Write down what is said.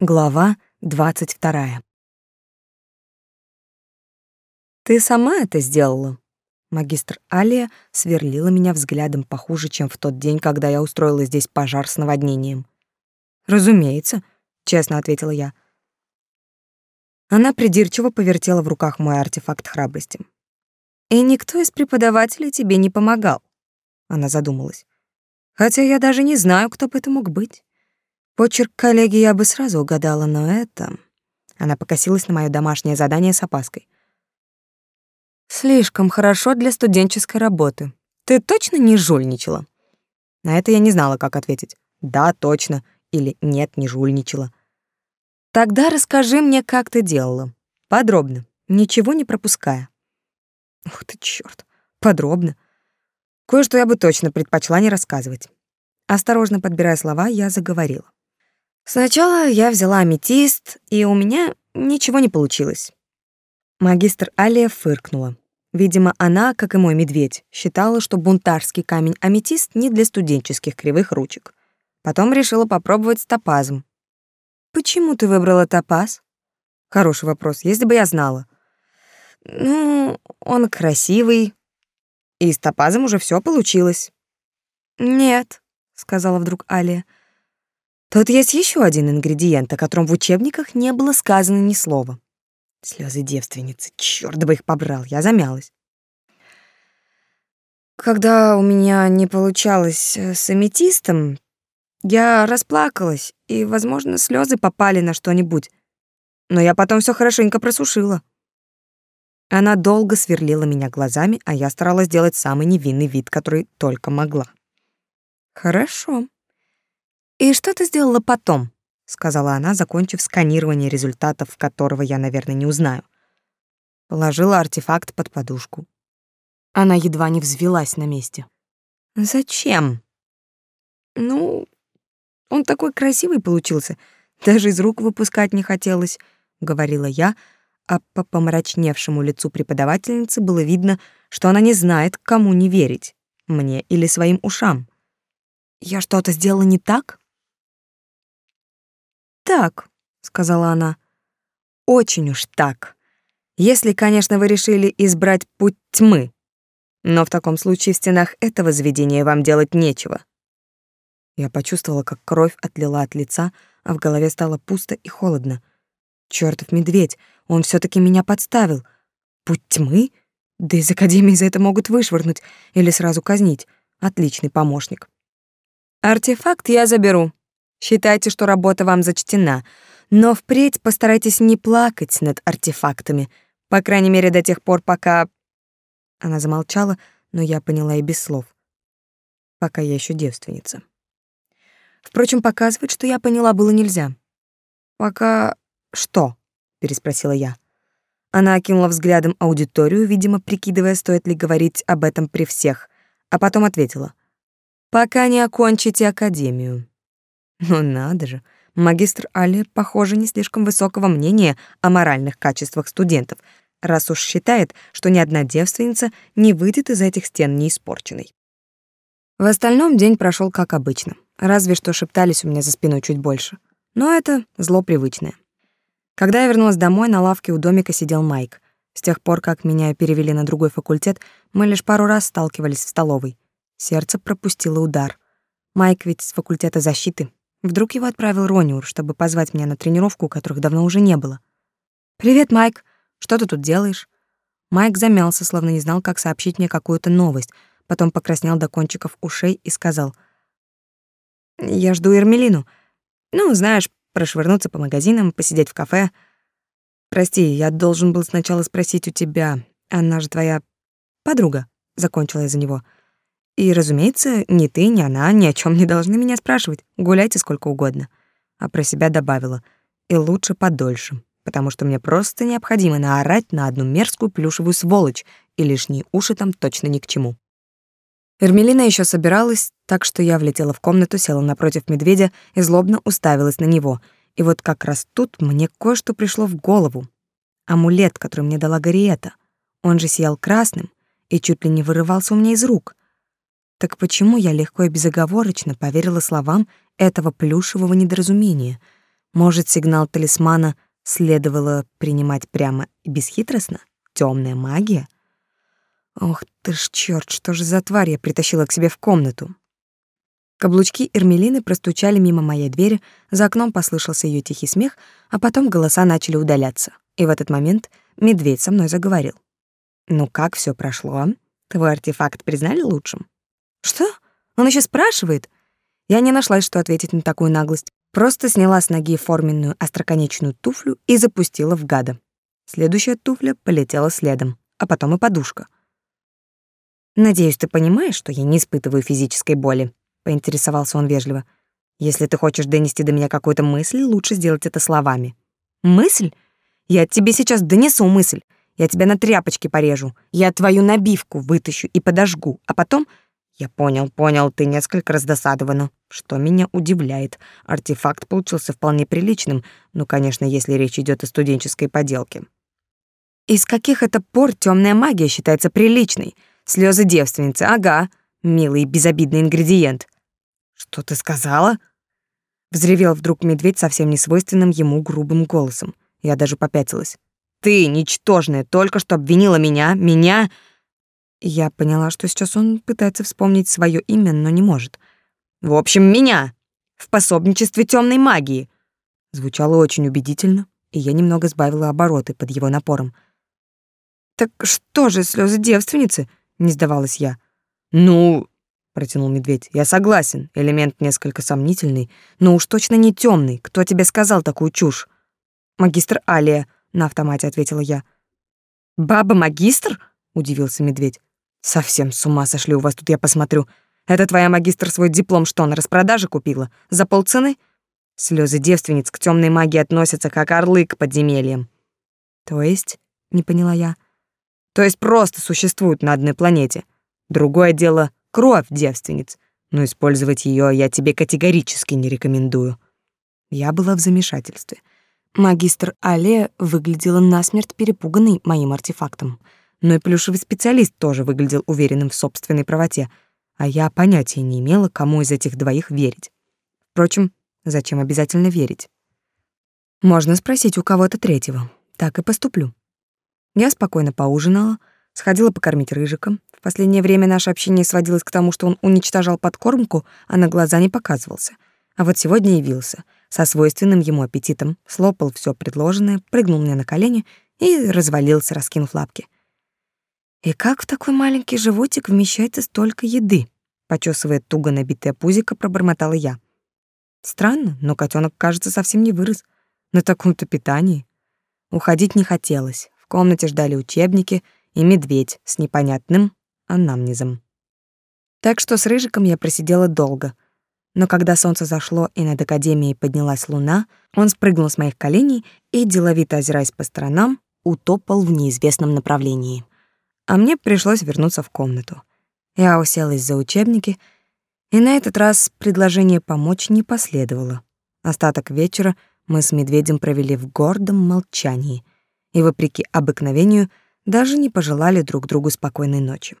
Глава двадцать вторая. «Ты сама это сделала?» Магистр Алия сверлила меня взглядом похуже, чем в тот день, когда я устроила здесь пожар с наводнением. «Разумеется», — честно ответила я. Она придирчиво повертела в руках мой артефакт храбрости. «И никто из преподавателей тебе не помогал?» Она задумалась. «Хотя я даже не знаю, кто бы это мог быть. Почерк коллеги я бы сразу угадала, но это...» Она покосилась на мое домашнее задание с опаской. «Слишком хорошо для студенческой работы. Ты точно не жульничала?» На это я не знала, как ответить. «Да, точно» или «нет, не жульничала». «Тогда расскажи мне, как ты делала. Подробно, ничего не пропуская». Ух ты, чёрт, подробно. Кое-что я бы точно предпочла не рассказывать. Осторожно подбирая слова, я заговорила. Сначала я взяла аметист, и у меня ничего не получилось. Магистр Алия фыркнула. Видимо, она, как и мой медведь, считала, что бунтарский камень аметист не для студенческих кривых ручек. Потом решила попробовать с топазом. «Почему ты выбрала топаз?» Хороший вопрос, если бы я знала. Ну, он красивый. И с топазом уже все получилось. Нет, сказала вдруг Алия. Тут есть еще один ингредиент, о котором в учебниках не было сказано ни слова. Слезы девственницы. Чёрт бы их побрал, я замялась. Когда у меня не получалось э, с аметистом, я расплакалась, и, возможно, слезы попали на что-нибудь. Но я потом все хорошенько просушила. Она долго сверлила меня глазами, а я старалась сделать самый невинный вид, который только могла. Хорошо. «И что ты сделала потом?» — сказала она, закончив сканирование результатов, которого я, наверное, не узнаю. Положила артефакт под подушку. Она едва не взвилась на месте. «Зачем?» «Ну, он такой красивый получился, даже из рук выпускать не хотелось», — говорила я, а по помрачневшему лицу преподавательницы было видно, что она не знает, кому не верить, мне или своим ушам. «Я что-то сделала не так?» Так», — сказала она. «Очень уж так. Если, конечно, вы решили избрать путь тьмы. Но в таком случае в стенах этого заведения вам делать нечего». Я почувствовала, как кровь отлила от лица, а в голове стало пусто и холодно. Чёртов медведь, он все таки меня подставил. Путь тьмы? Да из академии за это могут вышвырнуть или сразу казнить. Отличный помощник. Артефакт я заберу, Считайте, что работа вам зачтена, но впредь постарайтесь не плакать над артефактами, по крайней мере, до тех пор, пока...» Она замолчала, но я поняла и без слов. «Пока я еще девственница». Впрочем, показывать, что я поняла, было нельзя. «Пока... что?» — переспросила я. Она окинула взглядом аудиторию, видимо, прикидывая, стоит ли говорить об этом при всех, а потом ответила. «Пока не окончите академию». Ну надо же, магистр Али, похоже, не слишком высокого мнения о моральных качествах студентов, раз уж считает, что ни одна девственница не выйдет из этих стен неиспорченной. В остальном день прошел как обычно, разве что шептались у меня за спиной чуть больше. Но это зло привычное. Когда я вернулась домой, на лавке у домика сидел Майк. С тех пор, как меня перевели на другой факультет, мы лишь пару раз сталкивались в столовой. Сердце пропустило удар. Майк ведь с факультета защиты, Вдруг его отправил Рониур, чтобы позвать меня на тренировку, которых давно уже не было. «Привет, Майк. Что ты тут делаешь?» Майк замялся, словно не знал, как сообщить мне какую-то новость, потом покраснел до кончиков ушей и сказал. «Я жду Эрмелину. Ну, знаешь, прошвырнуться по магазинам, посидеть в кафе. Прости, я должен был сначала спросить у тебя. Она же твоя подруга», — закончила я за него. — и, разумеется, ни ты, ни она ни о чем не должны меня спрашивать. Гуляйте сколько угодно. А про себя добавила. И лучше подольше, потому что мне просто необходимо наорать на одну мерзкую плюшевую сволочь, и лишние уши там точно ни к чему. Эрмелина еще собиралась, так что я влетела в комнату, села напротив медведя и злобно уставилась на него. И вот как раз тут мне кое-что пришло в голову. Амулет, который мне дала Гарриета. Он же сиял красным и чуть ли не вырывался у меня из рук. Так почему я легко и безоговорочно поверила словам этого плюшевого недоразумения? Может, сигнал талисмана следовало принимать прямо и бесхитростно? Темная магия? Ох ты ж черт, что же за тварь я притащила к себе в комнату? Каблучки Эрмелины простучали мимо моей двери, за окном послышался ее тихий смех, а потом голоса начали удаляться. И в этот момент медведь со мной заговорил. «Ну как все прошло? Твой артефакт признали лучшим?» «Что? Он еще спрашивает?» Я не нашла, что ответить на такую наглость. Просто сняла с ноги форменную остроконечную туфлю и запустила в гада. Следующая туфля полетела следом, а потом и подушка. «Надеюсь, ты понимаешь, что я не испытываю физической боли?» — поинтересовался он вежливо. «Если ты хочешь донести до меня какую-то мысль, лучше сделать это словами». «Мысль? Я тебе сейчас донесу мысль. Я тебя на тряпочке порежу. Я твою набивку вытащу и подожгу, а потом я понял, понял, ты несколько раздосадована, что меня удивляет. Артефакт получился вполне приличным, ну, конечно, если речь идет о студенческой поделке. Из каких это пор темная магия считается приличной? Слезы девственницы, ага, милый безобидный ингредиент. Что ты сказала? Взревел вдруг медведь совсем несвойственным ему грубым голосом. Я даже попятилась. Ты, ничтожная, только что обвинила меня, меня я поняла, что сейчас он пытается вспомнить свое имя, но не может. В общем, меня в пособничестве темной магии. Звучало очень убедительно, и я немного сбавила обороты под его напором. Так что же, слезы девственницы? не сдавалась я. Ну, протянул медведь. Я согласен, элемент несколько сомнительный, но уж точно не темный. Кто тебе сказал такую чушь? Магистр Алия, на автомате ответила я. Баба-магистр? удивился медведь. Совсем с ума сошли у вас тут, я посмотрю. Это твоя магистр свой диплом что, на распродаже купила? За полцены? Слезы девственниц к темной магии относятся как орлы к подземельям. То есть, не поняла я. То есть просто существуют на одной планете. Другое дело — кровь девственниц. Но использовать ее я тебе категорически не рекомендую. Я была в замешательстве. Магистр Але выглядела насмерть перепуганной моим артефактом — но и плюшевый специалист тоже выглядел уверенным в собственной правоте, а я понятия не имела, кому из этих двоих верить. Впрочем, зачем обязательно верить? Можно спросить у кого-то третьего. Так и поступлю. Я спокойно поужинала, сходила покормить рыжика. В последнее время наше общение сводилось к тому, что он уничтожал подкормку, а на глаза не показывался. А вот сегодня явился, со свойственным ему аппетитом, слопал все предложенное, прыгнул мне на колени и развалился, раскинув лапки — и как в такой маленький животик вмещается столько еды? Почесывая туго набитое пузико, пробормотала я. Странно, но котенок, кажется, совсем не вырос. На таком-то питании. Уходить не хотелось. В комнате ждали учебники и медведь с непонятным анамнезом. Так что с Рыжиком я просидела долго. Но когда солнце зашло и над Академией поднялась луна, он спрыгнул с моих коленей и, деловито озираясь по сторонам, утопал в неизвестном направлении а мне пришлось вернуться в комнату. Я уселась за учебники, и на этот раз предложение помочь не последовало. Остаток вечера мы с медведем провели в гордом молчании и, вопреки обыкновению, даже не пожелали друг другу спокойной ночи.